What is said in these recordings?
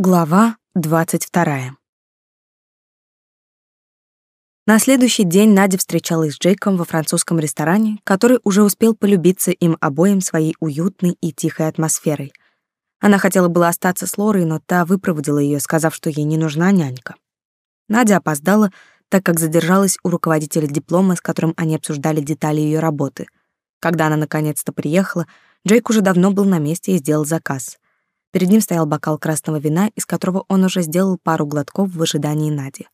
Глава двадцать вторая. На следующий день Надя встречалась с Джейком во французском ресторане, который уже успел полюбиться им обоим своей уютной и тихой атмосферой. Она хотела было остаться с Лорой, но та выпроводила ее, сказав, что ей не нужна нянька. Надя опоздала, так как задержалась у руководителя диплома, с которым они обсуждали детали ее работы. Когда она наконец-то приехала, Джейк уже давно был на месте и сделал заказ — Перед ним стоял бокал красного вина, из которого он уже сделал пару глотков в ожидании Нади.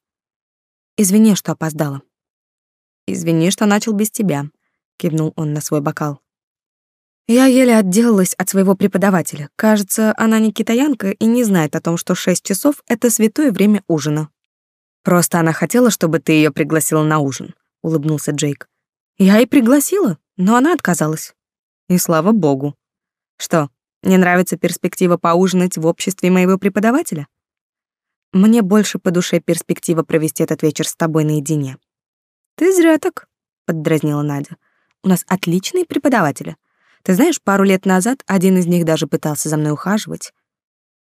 «Извини, что опоздала». «Извини, что начал без тебя», — кивнул он на свой бокал. Я еле отделалась от своего преподавателя. Кажется, она не китаянка и не знает о том, что шесть часов — это святое время ужина. Просто она хотела, чтобы ты ее пригласила на ужин, — улыбнулся Джейк. Я и пригласила, но она отказалась. И слава богу. Что, не нравится перспектива поужинать в обществе моего преподавателя? Мне больше по душе перспектива провести этот вечер с тобой наедине. Ты зря так, поддразнила Надя. У нас отличные преподаватели. Ты знаешь, пару лет назад один из них даже пытался за мной ухаживать.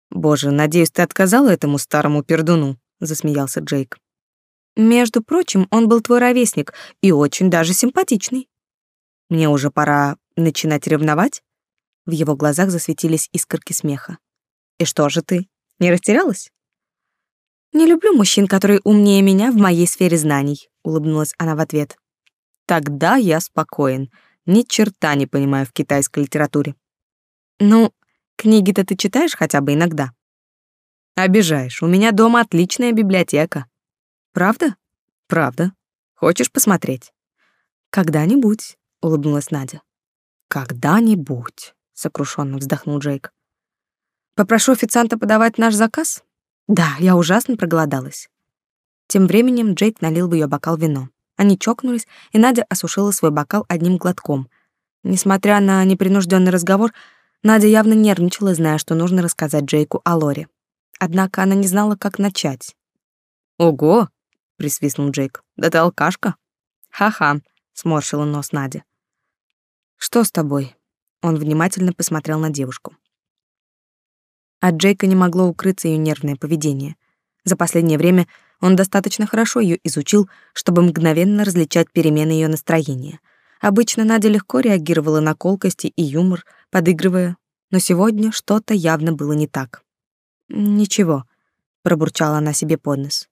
Боже, надеюсь, ты отказала этому старому пердуну, засмеялся Джейк. Между прочим, он был твой ровесник и очень даже симпатичный. Мне уже пора начинать ревновать? В его глазах засветились искорки смеха. «И что же ты, не растерялась?» «Не люблю мужчин, которые умнее меня в моей сфере знаний», — улыбнулась она в ответ. «Тогда я спокоен. Ни черта не понимаю в китайской литературе». «Ну, книги-то ты читаешь хотя бы иногда?» «Обижаешь. У меня дома отличная библиотека». «Правда?» «Правда. Хочешь посмотреть?» «Когда-нибудь», — улыбнулась Надя. «Когда-нибудь» сокрушенно вздохнул Джейк. Попрошу официанта подавать наш заказ? Да, я ужасно проголодалась. Тем временем Джейк налил в ее бокал вино. Они чокнулись, и Надя осушила свой бокал одним глотком. Несмотря на непринужденный разговор, Надя явно нервничала, зная, что нужно рассказать Джейку о Лоре. Однако она не знала, как начать. «Ого!» — присвистнул Джейк. «Да ты алкашка?» «Ха-ха!» — сморщила нос Надя. «Что с тобой?» Он внимательно посмотрел на девушку. От Джейка не могло укрыться ее нервное поведение. За последнее время он достаточно хорошо ее изучил, чтобы мгновенно различать перемены ее настроения. Обычно Надя легко реагировала на колкости и юмор, подыгрывая, но сегодня что-то явно было не так. «Ничего», — пробурчала она себе под нос.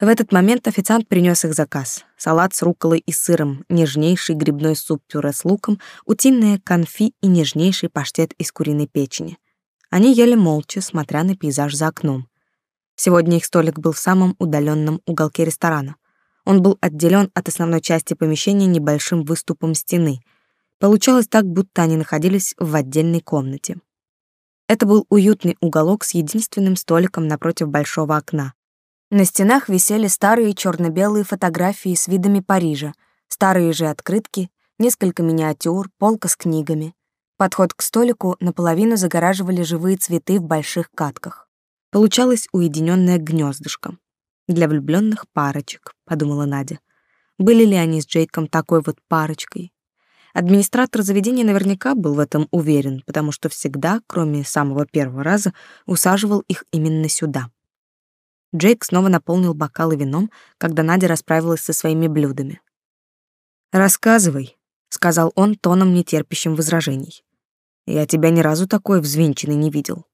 В этот момент официант принес их заказ. Салат с рукколой и сыром, нежнейший грибной суп-пюре с луком, утиное конфи и нежнейший паштет из куриной печени. Они ели молча, смотря на пейзаж за окном. Сегодня их столик был в самом удаленном уголке ресторана. Он был отделен от основной части помещения небольшим выступом стены. Получалось так, будто они находились в отдельной комнате. Это был уютный уголок с единственным столиком напротив большого окна. На стенах висели старые черно-белые фотографии с видами Парижа, старые же открытки, несколько миниатюр, полка с книгами. Подход к столику наполовину загораживали живые цветы в больших катках. Получалось уединенное гнездышко. Для влюбленных парочек, подумала Надя. Были ли они с Джейком такой вот парочкой? Администратор заведения наверняка был в этом уверен, потому что всегда, кроме самого первого раза, усаживал их именно сюда. Джейк снова наполнил бокалы вином, когда Надя расправилась со своими блюдами. «Рассказывай», — сказал он тоном, нетерпящим возражений. «Я тебя ни разу такой взвинченной не видел».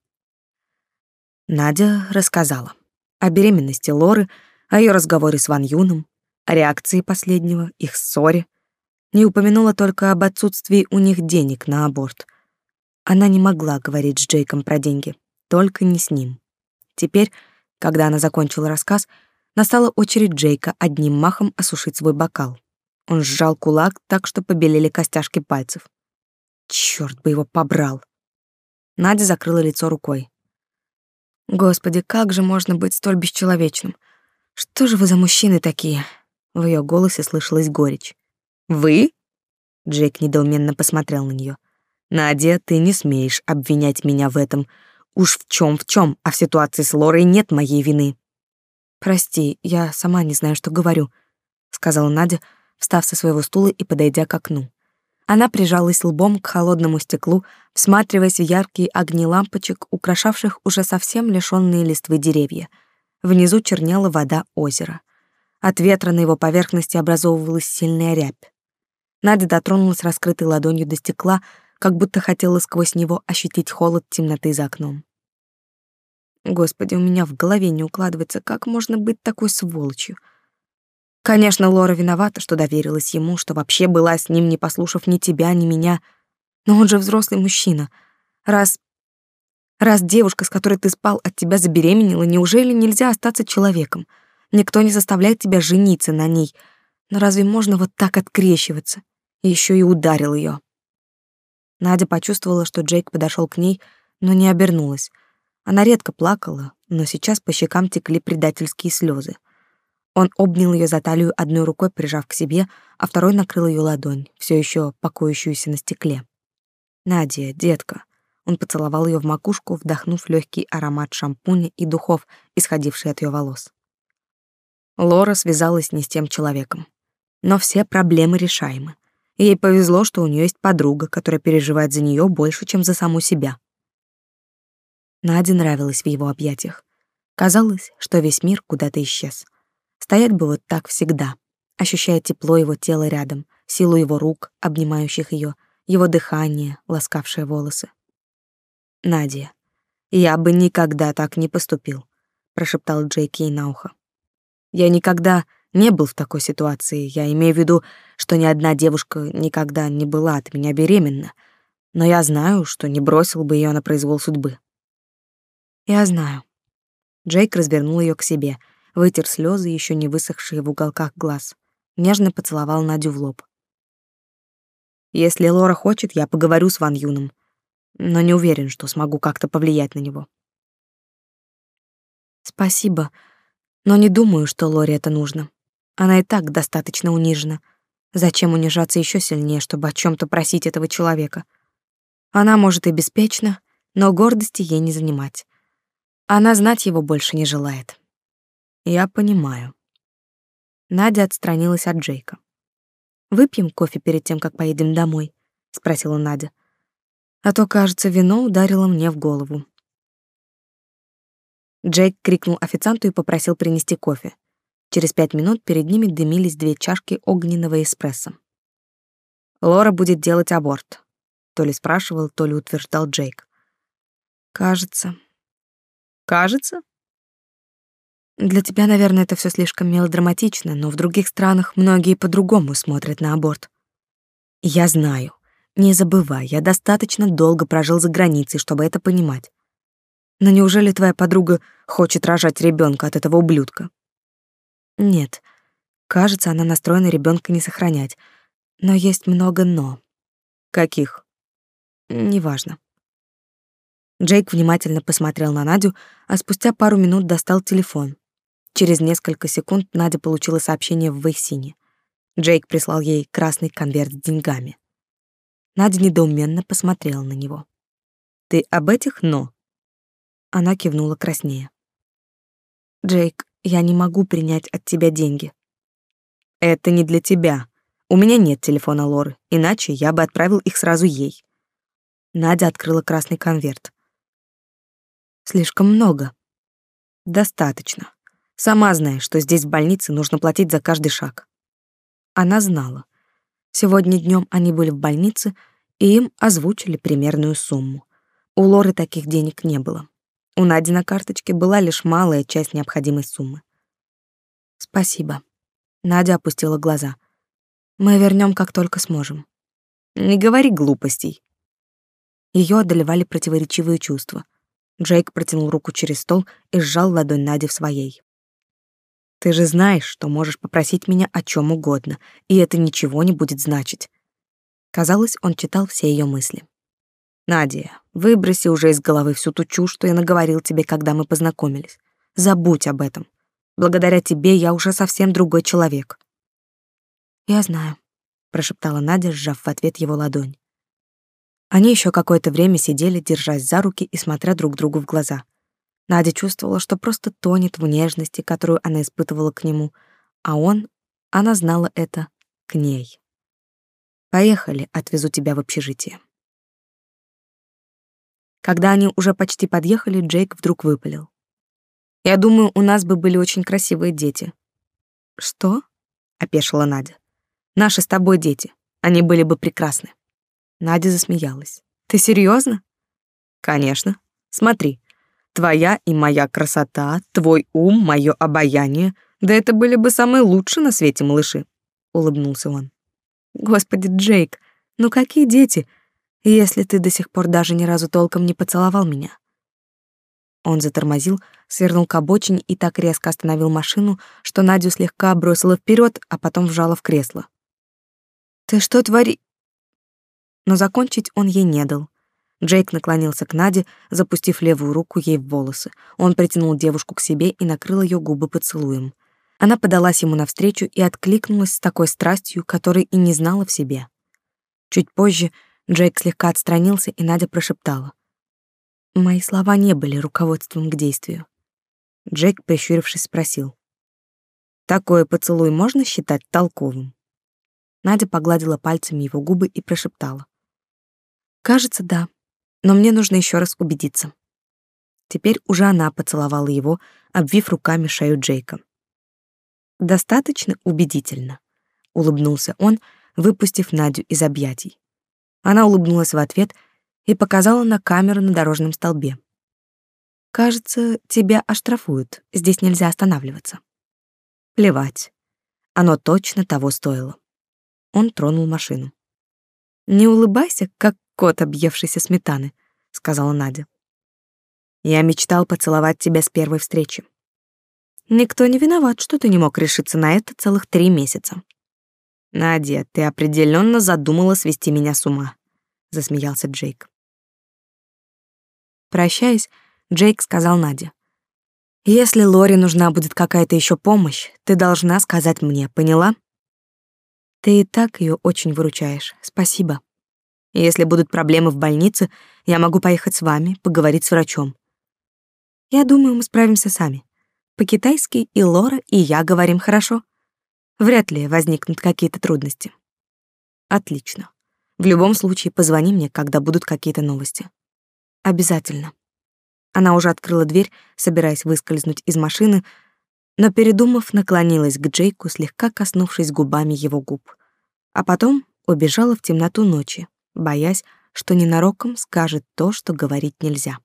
Надя рассказала о беременности Лоры, о ее разговоре с Ван Юном, о реакции последнего, их ссоре. Не упомянула только об отсутствии у них денег на аборт. Она не могла говорить с Джейком про деньги, только не с ним. Теперь когда она закончила рассказ, настала очередь Джейка одним махом осушить свой бокал. Он сжал кулак так, что побелели костяшки пальцев. Черт бы его побрал. Надя закрыла лицо рукой. Господи, как же можно быть столь бесчеловечным? Что же вы за мужчины такие? В ее голосе слышалась горечь. Вы? Джейк недоуменно посмотрел на нее. Надя, ты не смеешь обвинять меня в этом. Уж в чем в чем, а в ситуации с Лорой нет моей вины. Прости, я сама не знаю, что говорю, сказала Надя, встав со своего стула и подойдя к окну. Она прижалась лбом к холодному стеклу, всматриваясь в яркие огни лампочек, украшавших уже совсем лишённые листвы деревья. Внизу чернела вода озера. От ветра на его поверхности образовывалась сильная рябь. Надя дотронулась раскрытой ладонью до стекла, как будто хотела сквозь него ощутить холод темноты за окном. Господи, у меня в голове не укладывается, как можно быть такой сволочью. Конечно, Лора виновата, что доверилась ему, что вообще была с ним, не послушав ни тебя, ни меня. Но он же взрослый мужчина. Раз... Раз девушка, с которой ты спал, от тебя забеременела, неужели нельзя остаться человеком? Никто не заставляет тебя жениться на ней. Но разве можно вот так открещиваться? И еще и ударил ее. Надя почувствовала, что Джейк подошел к ней, но не обернулась. Она редко плакала, но сейчас по щекам текли предательские слезы. Он обнял ее за талию одной рукой, прижав к себе, а второй накрыл ее ладонь, все еще покоящуюся на стекле. Надя, детка. Он поцеловал ее в макушку, вдохнув легкий аромат шампуня и духов, исходивший от ее волос. Лора связалась не с тем человеком. Но все проблемы решаемы. Ей повезло, что у нее есть подруга, которая переживает за нее больше, чем за саму себя. Наде нравилось в его объятиях. Казалось, что весь мир куда-то исчез. Стоять бы вот так всегда, ощущая тепло его тела рядом, силу его рук, обнимающих ее, его дыхание, ласкавшее волосы. Надя, я бы никогда так не поступил, прошептал Джейк ей на ухо. Я никогда не был в такой ситуации. Я имею в виду, что ни одна девушка никогда не была от меня беременна, но я знаю, что не бросил бы ее на произвол судьбы. Я знаю. Джейк развернул ее к себе, вытер слезы, еще не высохшие в уголках глаз, нежно поцеловал Надю в лоб. Если Лора хочет, я поговорю с Ван Юном, но не уверен, что смогу как-то повлиять на него. Спасибо, но не думаю, что Лоре это нужно. Она и так достаточно унижена. Зачем унижаться еще сильнее, чтобы о чем то просить этого человека? Она может и беспечна, но гордости ей не занимать. Она знать его больше не желает. Я понимаю. Надя отстранилась от Джейка. Выпьем кофе перед тем, как поедем домой, спросила Надя. А то, кажется, вино ударило мне в голову. Джейк крикнул официанту и попросил принести кофе. Через пять минут перед ними дымились две чашки огненного эспрессо. Лора будет делать аборт, то ли спрашивал, то ли утверждал Джейк. Кажется, Кажется? Для тебя, наверное, это все слишком мелодраматично, но в других странах многие по-другому смотрят на аборт. Я знаю. Не забывай, я достаточно долго прожил за границей, чтобы это понимать. Но неужели твоя подруга хочет рожать ребенка от этого ублюдка? Нет. Кажется, она настроена ребенка не сохранять. Но есть много но. Каких? Неважно. Джейк внимательно посмотрел на Надю, а спустя пару минут достал телефон. Через несколько секунд Надя получила сообщение в Вейсине. Джейк прислал ей красный конверт с деньгами. Надя недоуменно посмотрела на него. «Ты об этих «но»?» Она кивнула краснее. «Джейк, я не могу принять от тебя деньги». «Это не для тебя. У меня нет телефона Лоры, иначе я бы отправил их сразу ей». Надя открыла красный конверт. Слишком много. Достаточно. Сама знаешь, что здесь в больнице нужно платить за каждый шаг. Она знала. Сегодня днем они были в больнице, и им озвучили примерную сумму. У Лоры таких денег не было. У Нади на карточке была лишь малая часть необходимой суммы. Спасибо. Надя опустила глаза. Мы вернем, как только сможем. Не говори глупостей. Ее одолевали противоречивые чувства. Джейк протянул руку через стол и сжал ладонь Нади в своей. Ты же знаешь, что можешь попросить меня о чем угодно, и это ничего не будет значить. Казалось, он читал все ее мысли. Надя, выброси уже из головы всю ту чушь, что я наговорил тебе, когда мы познакомились. Забудь об этом. Благодаря тебе я уже совсем другой человек. Я знаю, прошептала Надя, сжав в ответ его ладонь. Они еще какое-то время сидели, держась за руки и смотря друг другу в глаза. Надя чувствовала, что просто тонет в нежности, которую она испытывала к нему, а он, она знала это, к ней. Поехали, отвезу тебя в общежитие. Когда они уже почти подъехали, Джейк вдруг выпалил. Я думаю, у нас бы были очень красивые дети. Что? опешила Надя. Наши с тобой дети. Они были бы прекрасны. Надя засмеялась. Ты серьезно? Конечно. Смотри. Твоя и моя красота, твой ум, мое обаяние. Да это были бы самые лучшие на свете малыши, улыбнулся он. Господи, Джейк, ну какие дети, если ты до сих пор даже ни разу толком не поцеловал меня? Он затормозил, свернул к обочине и так резко остановил машину, что Надю слегка бросила вперед, а потом вжала в кресло. «Ты что твори...» Но закончить он ей не дал. Джейк наклонился к Наде, запустив левую руку ей в волосы. Он притянул девушку к себе и накрыл ее губы поцелуем. Она подалась ему навстречу и откликнулась с такой страстью, которой и не знала в себе. Чуть позже Джейк слегка отстранился, и Надя прошептала. Мои слова не были руководством к действию. Джейк, прищурившись, спросил. «Такой поцелуй можно считать толковым?» Надя погладила пальцами его губы и прошептала. «Кажется, да, но мне нужно еще раз убедиться». Теперь уже она поцеловала его, обвив руками шею Джейка. «Достаточно убедительно», — улыбнулся он, выпустив Надю из объятий. Она улыбнулась в ответ — и показала на камеру на дорожном столбе. «Кажется, тебя оштрафуют, здесь нельзя останавливаться». «Плевать. Оно точно того стоило». Он тронул машину. «Не улыбайся, как кот, объевшийся сметаны», — сказала Надя. «Я мечтал поцеловать тебя с первой встречи. Никто не виноват, что ты не мог решиться на это целых три месяца». «Надя, ты определенно задумала свести меня с ума», — засмеялся Джейк. Прощаясь, Джейк сказал Наде. «Если Лори нужна будет какая-то еще помощь, ты должна сказать мне, поняла?» «Ты и так ее очень выручаешь. Спасибо. Если будут проблемы в больнице, я могу поехать с вами, поговорить с врачом. Я думаю, мы справимся сами. По-китайски и Лора, и я говорим хорошо. Вряд ли возникнут какие-то трудности. Отлично. В любом случае, позвони мне, когда будут какие-то новости. Обязательно. Она уже открыла дверь, собираясь выскользнуть из машины, но, передумав, наклонилась к Джейку, слегка коснувшись губами его губ. А потом убежала в темноту ночи, боясь, что ненароком скажет то, что говорить нельзя.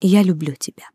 «Я люблю тебя».